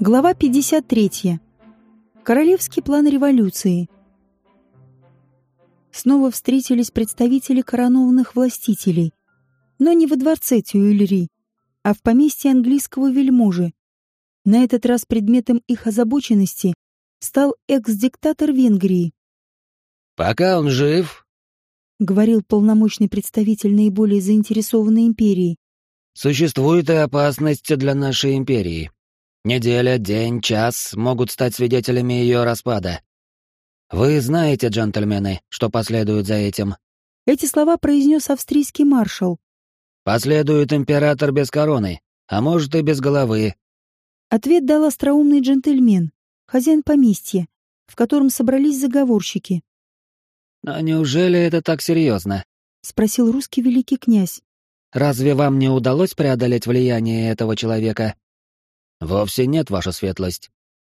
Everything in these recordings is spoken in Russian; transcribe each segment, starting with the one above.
Глава 53. Королевский план революции. Снова встретились представители коронованных властителей, но не во дворце Тюильри, а в поместье английского вельможи. На этот раз предметом их озабоченности стал экс-диктатор Венгрии. «Пока он жив», — говорил полномочный представитель наиболее заинтересованной империи, «существует и опасность для нашей империи. Неделя, день, час могут стать свидетелями ее распада. Вы знаете, джентльмены, что последует за этим. Эти слова произнес австрийский маршал. Последует император без короны, а может и без головы. Ответ дал остроумный джентльмен, хозяин поместья, в котором собрались заговорщики. «Но неужели это так серьезно?» — спросил русский великий князь. «Разве вам не удалось преодолеть влияние этого человека?» «Вовсе нет, ваша светлость.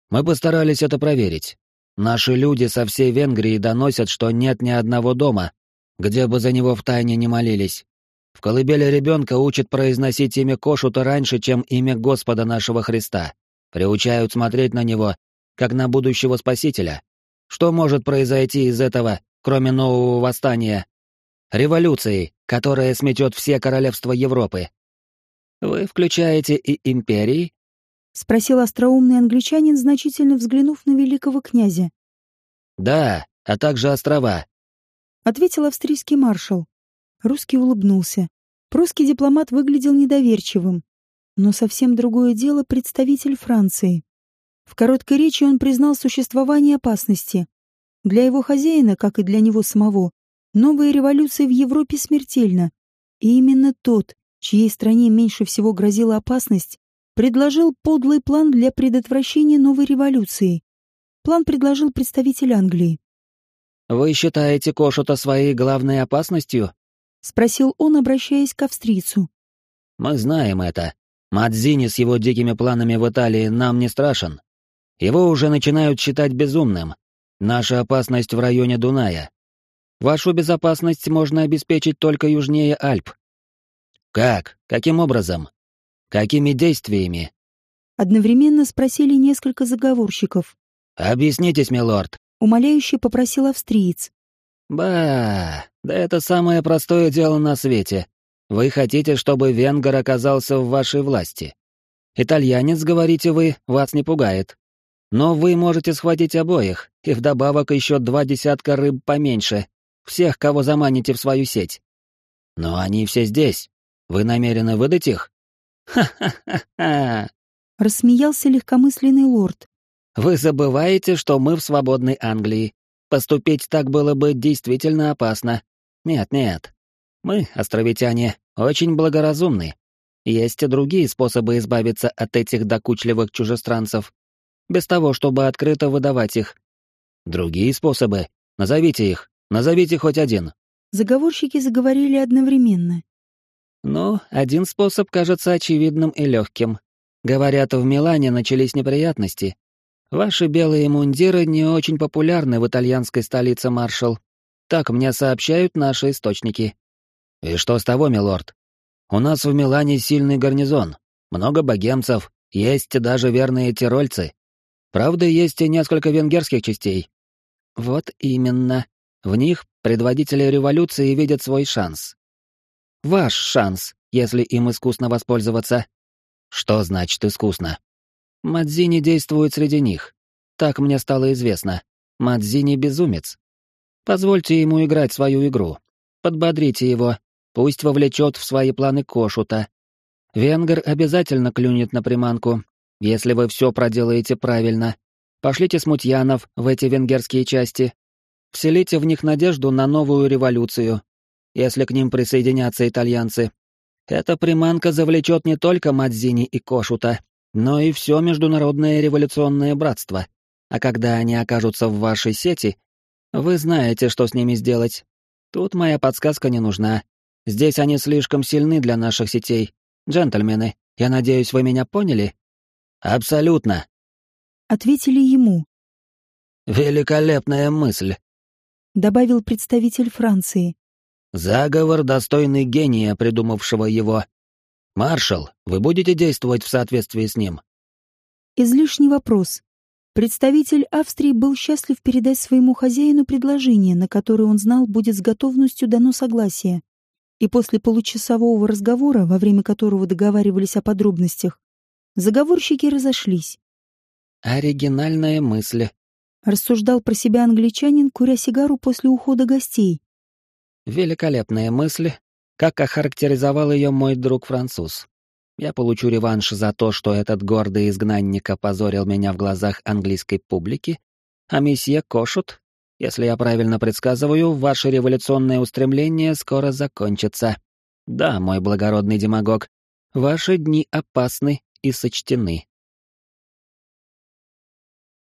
Мы постарались это проверить. Наши люди со всей Венгрии доносят, что нет ни одного дома, где бы за него втайне не молились. В колыбели ребенка учат произносить имя Кошута раньше, чем имя Господа нашего Христа. Приучают смотреть на него, как на будущего Спасителя. Что может произойти из этого, кроме нового восстания? Революции, которая сметет все королевства Европы. Вы включаете и империи, — спросил остроумный англичанин, значительно взглянув на великого князя. «Да, а также острова», — ответил австрийский маршал. Русский улыбнулся. Прусский дипломат выглядел недоверчивым. Но совсем другое дело представитель Франции. В короткой речи он признал существование опасности. Для его хозяина, как и для него самого, новая революция в Европе смертельна. И именно тот, чьей стране меньше всего грозила опасность, предложил подлый план для предотвращения новой революции. План предложил представитель Англии. «Вы считаете Кошута своей главной опасностью?» — спросил он, обращаясь к австрийцу. «Мы знаем это. Мадзини с его дикими планами в Италии нам не страшен. Его уже начинают считать безумным. Наша опасность в районе Дуная. Вашу безопасность можно обеспечить только южнее Альп». «Как? Каким образом?» Какими действиями? Одновременно спросили несколько заговорщиков. Объяснитесь, милорд. Умоляюще попросил австриец. Ба, да это самое простое дело на свете. Вы хотите, чтобы венгер оказался в вашей власти. Итальянец, говорите вы, вас не пугает. Но вы можете схватить обоих, и вдобавок еще два десятка рыб поменьше, всех, кого заманите в свою сеть. Но они все здесь. Вы намерены выдать их? «Ха-ха-ха-ха!» — рассмеялся легкомысленный лорд. «Вы забываете, что мы в свободной Англии. Поступить так было бы действительно опасно. Нет-нет. Мы, островитяне, очень благоразумны. Есть и другие способы избавиться от этих докучливых чужестранцев, без того, чтобы открыто выдавать их. Другие способы? Назовите их. Назовите хоть один». Заговорщики заговорили одновременно. Но один способ кажется очевидным и легким. Говорят, в Милане начались неприятности. Ваши белые мундиры не очень популярны в итальянской столице, маршал. Так мне сообщают наши источники. И что с того, милорд? У нас в Милане сильный гарнизон, много богемцев, есть даже верные тирольцы. Правда, есть и несколько венгерских частей. Вот именно. В них предводители революции видят свой шанс. Ваш шанс, если им искусно воспользоваться. Что значит искусно? Мадзини действует среди них. Так мне стало известно. Мадзини безумец. Позвольте ему играть свою игру. Подбодрите его. Пусть вовлечет в свои планы Кошута. Венгер обязательно клюнет на приманку, если вы все проделаете правильно. Пошлите смутьянов в эти венгерские части. Вселите в них надежду на новую революцию, если к ним присоединятся итальянцы. Эта приманка завлечет не только Мадзини и Кошута, но и все международное революционное братство. А когда они окажутся в вашей сети, вы знаете, что с ними сделать. Тут моя подсказка не нужна. Здесь они слишком сильны для наших сетей. Джентльмены, я надеюсь, вы меня поняли? Абсолютно. Ответили ему. Великолепная мысль. Добавил представитель Франции. Заговор, достойный гения, придумавшего его. Маршал, вы будете действовать в соответствии с ним? Излишний вопрос. Представитель Австрии был счастлив передать своему хозяину предложение, на которое он знал будет с готовностью дано согласие. И после получасового разговора, во время которого договаривались о подробностях, заговорщики разошлись. «Оригинальная мысль», — рассуждал про себя англичанин, куря сигару после ухода гостей. «Великолепная мысль, как охарактеризовал ее мой друг-француз. Я получу реванш за то, что этот гордый изгнанник опозорил меня в глазах английской публики, а месье Кошут, если я правильно предсказываю, ваши революционные устремления скоро закончатся. Да, мой благородный демагог, ваши дни опасны и сочтены.